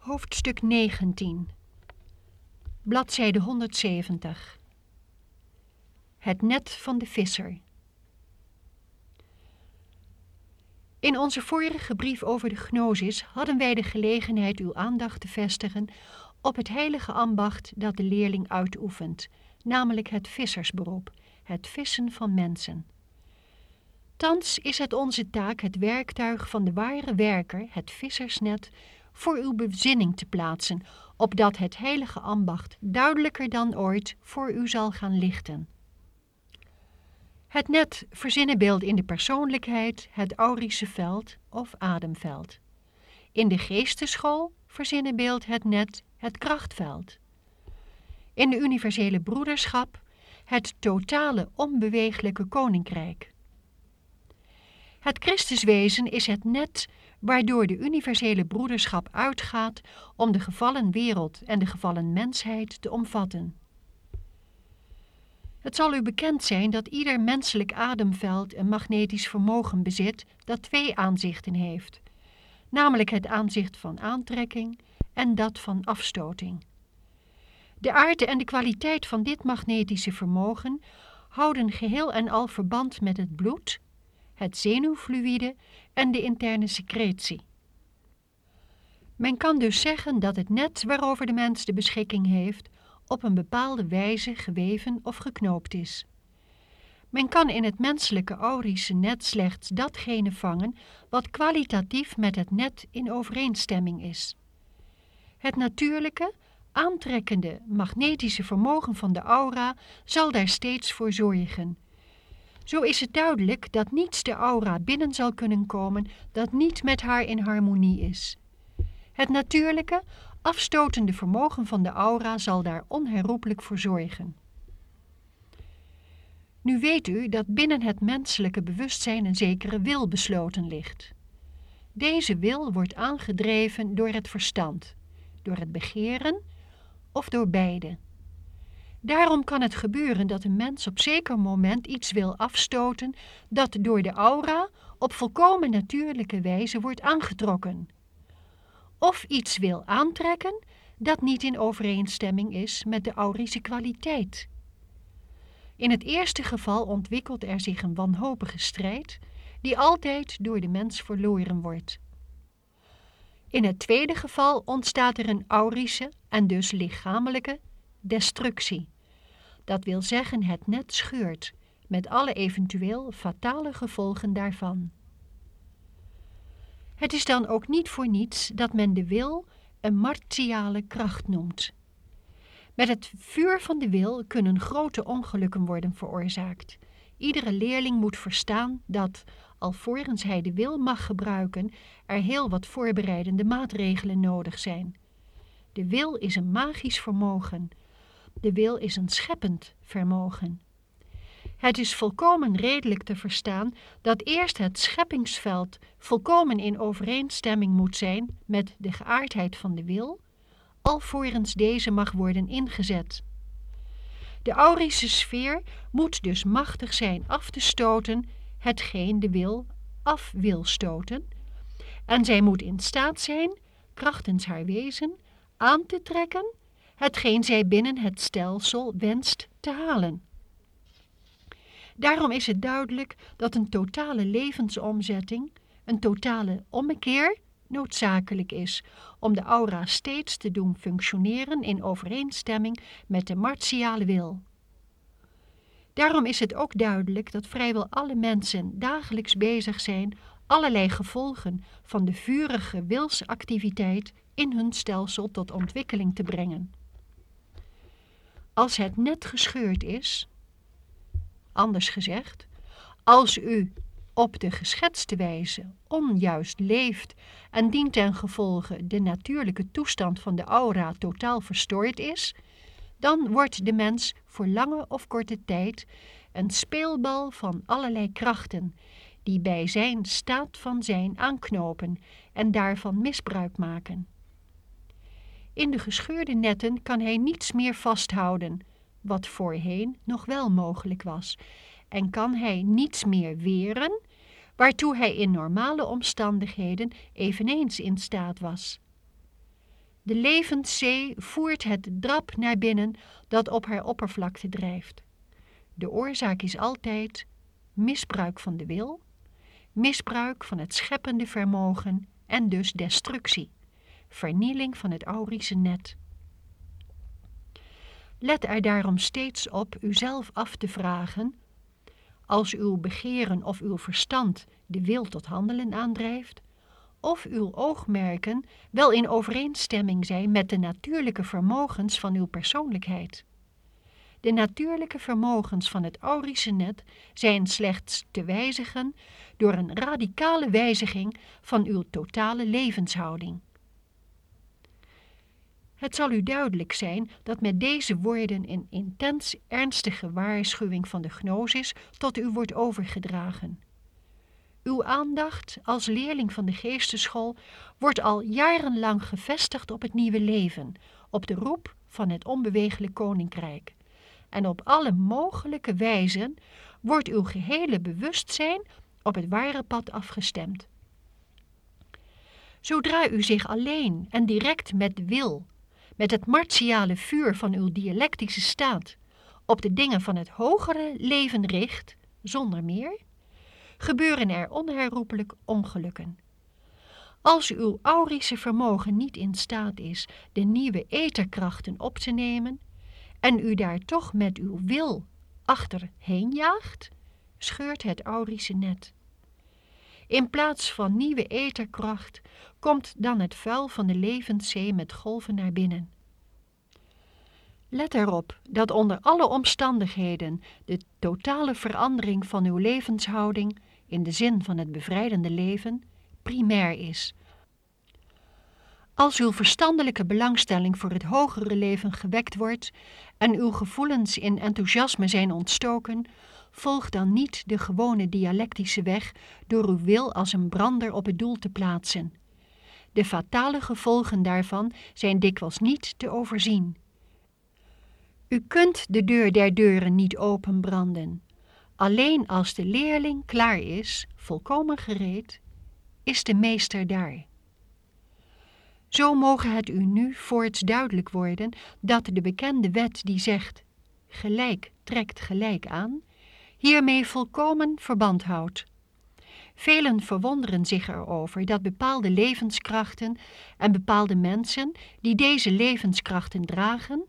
Hoofdstuk 19 Bladzijde 170 Het net van de visser. In onze vorige brief over de gnosis hadden wij de gelegenheid uw aandacht te vestigen op het heilige ambacht dat de leerling uitoefent, namelijk het vissersberoep, het vissen van mensen. Thans is het onze taak het werktuig van de ware werker, het vissersnet, voor uw bezinning te plaatsen, opdat het heilige ambacht duidelijker dan ooit voor u zal gaan lichten. Het net verzinnenbeeld in de persoonlijkheid het aurische veld of ademveld. In de geesteschool verzinnenbeeld het net het krachtveld. In de universele broederschap het totale onbeweeglijke koninkrijk. Het Christuswezen is het net waardoor de universele broederschap uitgaat om de gevallen wereld en de gevallen mensheid te omvatten. Het zal u bekend zijn dat ieder menselijk ademveld een magnetisch vermogen bezit dat twee aanzichten heeft, namelijk het aanzicht van aantrekking en dat van afstoting. De aard en de kwaliteit van dit magnetische vermogen houden geheel en al verband met het bloed, het zenuwfluïde en de interne secretie. Men kan dus zeggen dat het net waarover de mens de beschikking heeft op een bepaalde wijze geweven of geknoopt is. Men kan in het menselijke aurische net slechts datgene vangen wat kwalitatief met het net in overeenstemming is. Het natuurlijke, aantrekkende, magnetische vermogen van de aura zal daar steeds voor zorgen. Zo is het duidelijk dat niets de aura binnen zal kunnen komen dat niet met haar in harmonie is. Het natuurlijke, afstotende vermogen van de aura zal daar onherroepelijk voor zorgen. Nu weet u dat binnen het menselijke bewustzijn een zekere wil besloten ligt. Deze wil wordt aangedreven door het verstand, door het begeren of door beide. Daarom kan het gebeuren dat een mens op zeker moment iets wil afstoten dat door de aura op volkomen natuurlijke wijze wordt aangetrokken. Of iets wil aantrekken dat niet in overeenstemming is met de aurische kwaliteit. In het eerste geval ontwikkelt er zich een wanhopige strijd die altijd door de mens verloren wordt. In het tweede geval ontstaat er een aurische en dus lichamelijke destructie. Dat wil zeggen het net scheurt, met alle eventueel fatale gevolgen daarvan. Het is dan ook niet voor niets dat men de wil een martiale kracht noemt. Met het vuur van de wil kunnen grote ongelukken worden veroorzaakt. Iedere leerling moet verstaan dat, alvorens hij de wil mag gebruiken, er heel wat voorbereidende maatregelen nodig zijn. De wil is een magisch vermogen. De wil is een scheppend vermogen. Het is volkomen redelijk te verstaan dat eerst het scheppingsveld volkomen in overeenstemming moet zijn met de geaardheid van de wil, alvorens deze mag worden ingezet. De aurische sfeer moet dus machtig zijn af te stoten hetgeen de wil af wil stoten, en zij moet in staat zijn, krachtens haar wezen, aan te trekken hetgeen zij binnen het stelsel wenst te halen. Daarom is het duidelijk dat een totale levensomzetting, een totale ommekeer, noodzakelijk is om de aura steeds te doen functioneren in overeenstemming met de martiale wil. Daarom is het ook duidelijk dat vrijwel alle mensen dagelijks bezig zijn allerlei gevolgen van de vurige wilsactiviteit in hun stelsel tot ontwikkeling te brengen. Als het net gescheurd is, anders gezegd, als u op de geschetste wijze onjuist leeft en dient ten gevolge de natuurlijke toestand van de aura totaal verstoord is, dan wordt de mens voor lange of korte tijd een speelbal van allerlei krachten, die bij zijn staat van zijn aanknopen en daarvan misbruik maken. In de gescheurde netten kan hij niets meer vasthouden, wat voorheen nog wel mogelijk was, en kan hij niets meer weren, waartoe hij in normale omstandigheden eveneens in staat was. De levenszee voert het drap naar binnen dat op haar oppervlakte drijft. De oorzaak is altijd misbruik van de wil, misbruik van het scheppende vermogen en dus destructie, vernieling van het aurische net. Let er daarom steeds op uzelf af te vragen, als uw begeren of uw verstand de wil tot handelen aandrijft, of uw oogmerken wel in overeenstemming zijn met de natuurlijke vermogens van uw persoonlijkheid. De natuurlijke vermogens van het aurische net zijn slechts te wijzigen door een radicale wijziging van uw totale levenshouding. Het zal u duidelijk zijn dat met deze woorden een intens ernstige waarschuwing van de gnosis tot u wordt overgedragen. Uw aandacht als leerling van de geesteschool wordt al jarenlang gevestigd op het nieuwe leven, op de roep van het onbewegelijk koninkrijk. En op alle mogelijke wijzen wordt uw gehele bewustzijn op het ware pad afgestemd. Zodra u zich alleen en direct met wil, met het martiale vuur van uw dialectische staat, op de dingen van het hogere leven richt, zonder meer, gebeuren er onherroepelijk ongelukken. Als uw aurische vermogen niet in staat is de nieuwe etherkrachten op te nemen en u daar toch met uw wil achterheen jaagt, scheurt het aurische net. In plaats van nieuwe etherkracht komt dan het vuil van de levenszee met golven naar binnen. Let erop dat onder alle omstandigheden de totale verandering van uw levenshouding in de zin van het bevrijdende leven primair is. Als uw verstandelijke belangstelling voor het hogere leven gewekt wordt en uw gevoelens in enthousiasme zijn ontstoken, volg dan niet de gewone dialectische weg door uw wil als een brander op het doel te plaatsen. De fatale gevolgen daarvan zijn dikwijls niet te overzien. U kunt de deur der deuren niet openbranden. Alleen als de leerling klaar is, volkomen gereed, is de meester daar. Zo mogen het u nu voorts duidelijk worden dat de bekende wet die zegt gelijk trekt gelijk aan, hiermee volkomen verband houdt. Velen verwonderen zich erover dat bepaalde levenskrachten en bepaalde mensen die deze levenskrachten dragen,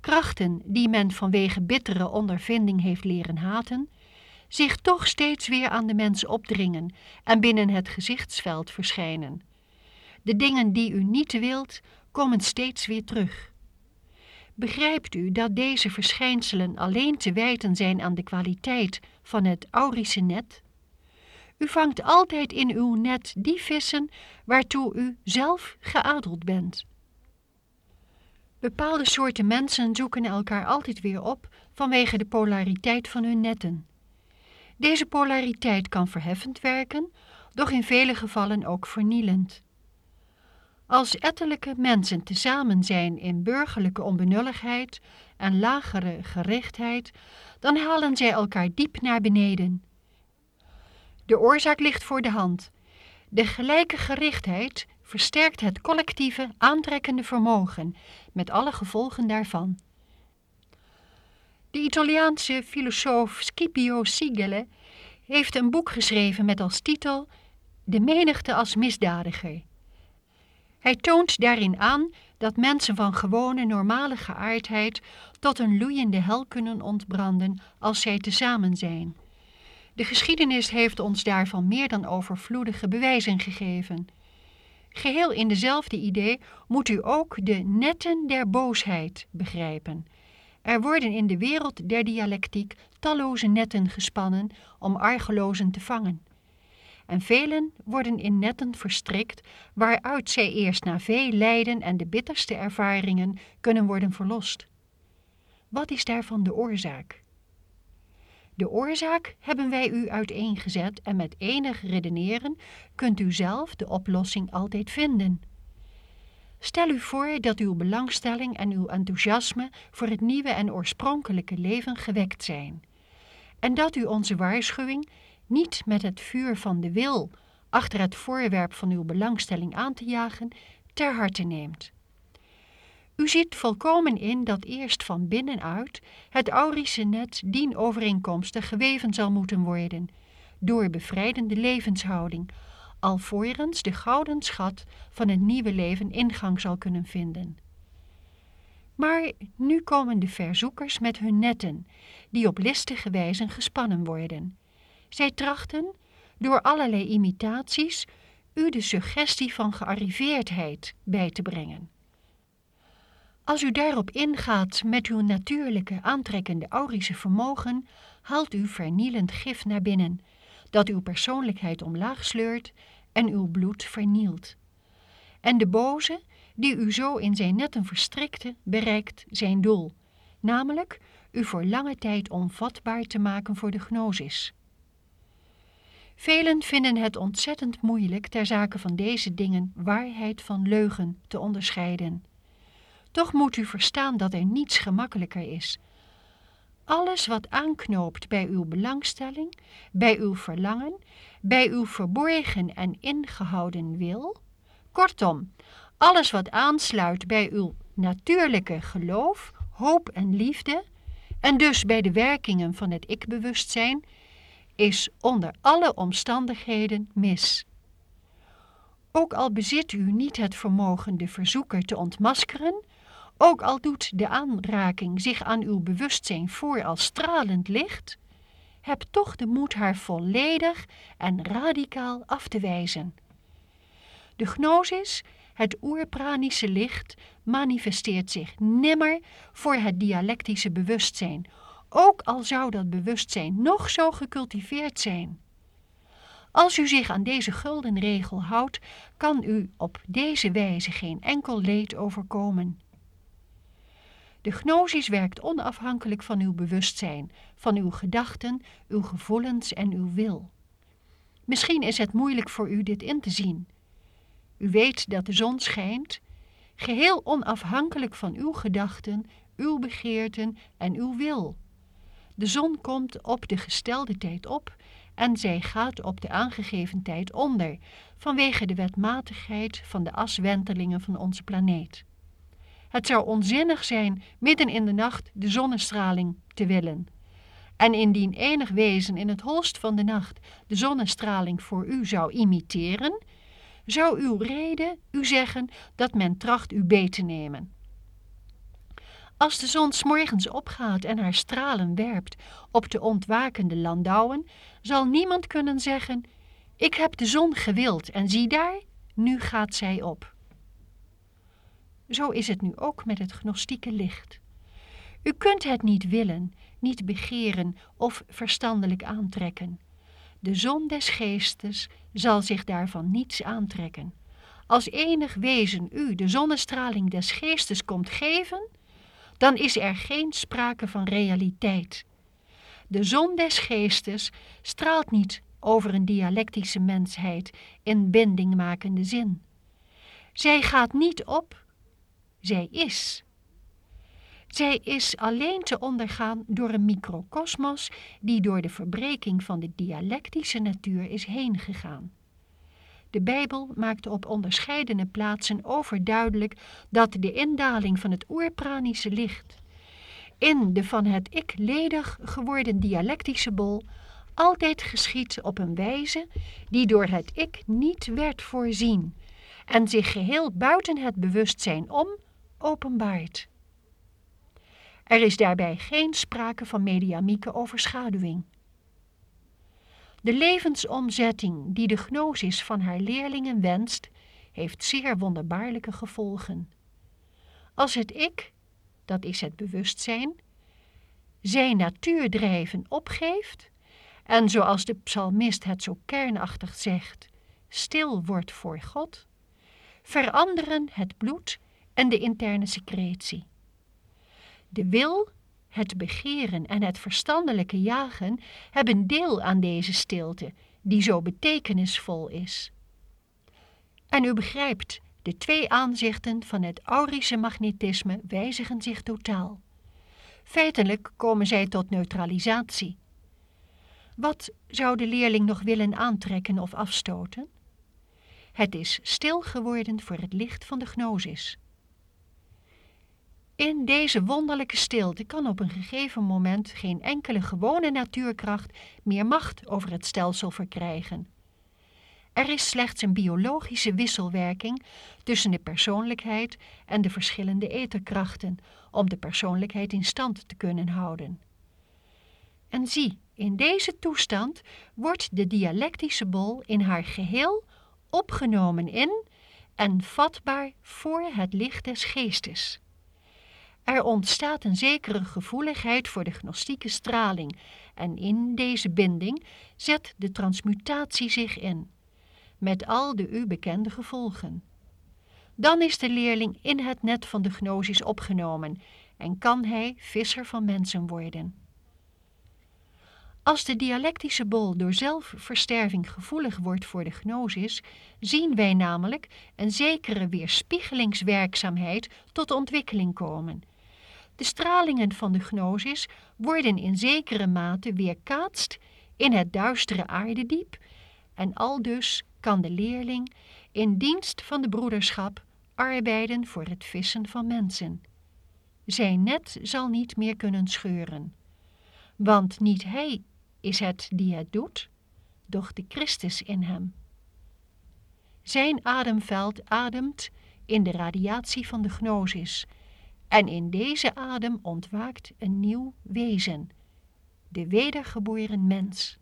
krachten die men vanwege bittere ondervinding heeft leren haten, zich toch steeds weer aan de mens opdringen en binnen het gezichtsveld verschijnen. De dingen die u niet wilt, komen steeds weer terug. Begrijpt u dat deze verschijnselen alleen te wijten zijn aan de kwaliteit van het aurische net? U vangt altijd in uw net die vissen waartoe u zelf geadeld bent. Bepaalde soorten mensen zoeken elkaar altijd weer op vanwege de polariteit van hun netten. Deze polariteit kan verheffend werken, doch in vele gevallen ook vernielend. Als ettelijke mensen tezamen zijn in burgerlijke onbenulligheid en lagere gerichtheid, dan halen zij elkaar diep naar beneden. De oorzaak ligt voor de hand. De gelijke gerichtheid versterkt het collectieve aantrekkende vermogen met alle gevolgen daarvan. De Italiaanse filosoof Scipio Sigele heeft een boek geschreven met als titel De menigte als misdadiger. Hij toont daarin aan dat mensen van gewone normale geaardheid tot een loeiende hel kunnen ontbranden als zij tezamen zijn. De geschiedenis heeft ons daarvan meer dan overvloedige bewijzen gegeven. Geheel in dezelfde idee moet u ook de netten der boosheid begrijpen. Er worden in de wereld der dialectiek talloze netten gespannen om argelozen te vangen. En velen worden in netten verstrikt waaruit zij eerst na veel lijden en de bitterste ervaringen kunnen worden verlost. Wat is daarvan de oorzaak? De oorzaak hebben wij u uiteengezet en met enig redeneren kunt u zelf de oplossing altijd vinden. Stel u voor dat uw belangstelling en uw enthousiasme voor het nieuwe en oorspronkelijke leven gewekt zijn. En dat u onze waarschuwing niet met het vuur van de wil achter het voorwerp van uw belangstelling aan te jagen ter harte neemt. U ziet volkomen in dat eerst van binnenuit het aurische net dien overeenkomstig geweven zal moeten worden, door bevrijdende levenshouding, alvorens de gouden schat van het nieuwe leven ingang zal kunnen vinden. Maar nu komen de verzoekers met hun netten, die op listige wijze gespannen worden. Zij trachten, door allerlei imitaties, u de suggestie van gearriveerdheid bij te brengen. Als u daarop ingaat met uw natuurlijke aantrekkende aurische vermogen, haalt u vernielend gif naar binnen, dat uw persoonlijkheid omlaag sleurt en uw bloed vernielt. En de boze, die u zo in zijn netten verstrikte, bereikt zijn doel, namelijk u voor lange tijd onvatbaar te maken voor de gnosis. Velen vinden het ontzettend moeilijk ter zake van deze dingen waarheid van leugen te onderscheiden. Toch moet u verstaan dat er niets gemakkelijker is. Alles wat aanknoopt bij uw belangstelling, bij uw verlangen, bij uw verborgen en ingehouden wil, kortom, alles wat aansluit bij uw natuurlijke geloof, hoop en liefde, en dus bij de werkingen van het ik-bewustzijn, is onder alle omstandigheden mis. Ook al bezit u niet het vermogen de verzoeker te ontmaskeren, ook al doet de aanraking zich aan uw bewustzijn voor als stralend licht, heb toch de moed haar volledig en radicaal af te wijzen. De gnosis, het oerpranische licht, manifesteert zich nimmer voor het dialectische bewustzijn, ook al zou dat bewustzijn nog zo gecultiveerd zijn. Als u zich aan deze gulden regel houdt, kan u op deze wijze geen enkel leed overkomen. De gnosis werkt onafhankelijk van uw bewustzijn, van uw gedachten, uw gevoelens en uw wil. Misschien is het moeilijk voor u dit in te zien. U weet dat de zon schijnt, geheel onafhankelijk van uw gedachten, uw begeerten en uw wil. De zon komt op de gestelde tijd op en zij gaat op de aangegeven tijd onder, vanwege de wetmatigheid van de aswentelingen van onze planeet. Het zou onzinnig zijn midden in de nacht de zonnestraling te willen. En indien enig wezen in het holst van de nacht de zonnestraling voor u zou imiteren, zou uw reden u zeggen dat men tracht u beet te nemen. Als de zon morgens opgaat en haar stralen werpt op de ontwakende landouwen, zal niemand kunnen zeggen, ik heb de zon gewild en zie daar, nu gaat zij op. Zo is het nu ook met het gnostieke licht. U kunt het niet willen, niet begeren of verstandelijk aantrekken. De zon des geestes zal zich daarvan niets aantrekken. Als enig wezen u de zonnestraling des geestes komt geven, dan is er geen sprake van realiteit. De zon des geestes straalt niet over een dialectische mensheid in bindingmakende zin. Zij gaat niet op, zij is. Zij is alleen te ondergaan door een microcosmos die door de verbreking van de dialectische natuur is heengegaan. De Bijbel maakt op onderscheidene plaatsen overduidelijk dat de indaling van het oerpranische licht in de van het ik ledig geworden dialectische bol altijd geschiet op een wijze die door het ik niet werd voorzien en zich geheel buiten het bewustzijn om openbaart. Er is daarbij geen sprake van mediamieke overschaduwing. De levensomzetting die de gnosis van haar leerlingen wenst, heeft zeer wonderbaarlijke gevolgen. Als het ik, dat is het bewustzijn, zijn natuurdrijven opgeeft en zoals de psalmist het zo kernachtig zegt, stil wordt voor God, veranderen het bloed en de interne secretie. De wil het begeren en het verstandelijke jagen hebben deel aan deze stilte, die zo betekenisvol is. En u begrijpt, de twee aanzichten van het aurische magnetisme wijzigen zich totaal. Feitelijk komen zij tot neutralisatie. Wat zou de leerling nog willen aantrekken of afstoten? Het is stil geworden voor het licht van de gnosis. In deze wonderlijke stilte kan op een gegeven moment geen enkele gewone natuurkracht meer macht over het stelsel verkrijgen. Er is slechts een biologische wisselwerking tussen de persoonlijkheid en de verschillende etherkrachten om de persoonlijkheid in stand te kunnen houden. En zie, in deze toestand wordt de dialectische bol in haar geheel opgenomen in en vatbaar voor het licht des geestes. Er ontstaat een zekere gevoeligheid voor de gnostieke straling en in deze binding zet de transmutatie zich in, met al de u bekende gevolgen. Dan is de leerling in het net van de gnosis opgenomen en kan hij visser van mensen worden. Als de dialectische bol door zelfversterving gevoelig wordt voor de gnosis, zien wij namelijk een zekere weerspiegelingswerkzaamheid tot ontwikkeling komen. De stralingen van de gnosis worden in zekere mate weerkaatst in het duistere aardediep en aldus kan de leerling in dienst van de broederschap arbeiden voor het vissen van mensen. Zijn net zal niet meer kunnen scheuren, want niet hij is het die het doet, doch de Christus in hem. Zijn ademveld ademt in de radiatie van de gnosis en in deze adem ontwaakt een nieuw wezen, de wedergeboren mens.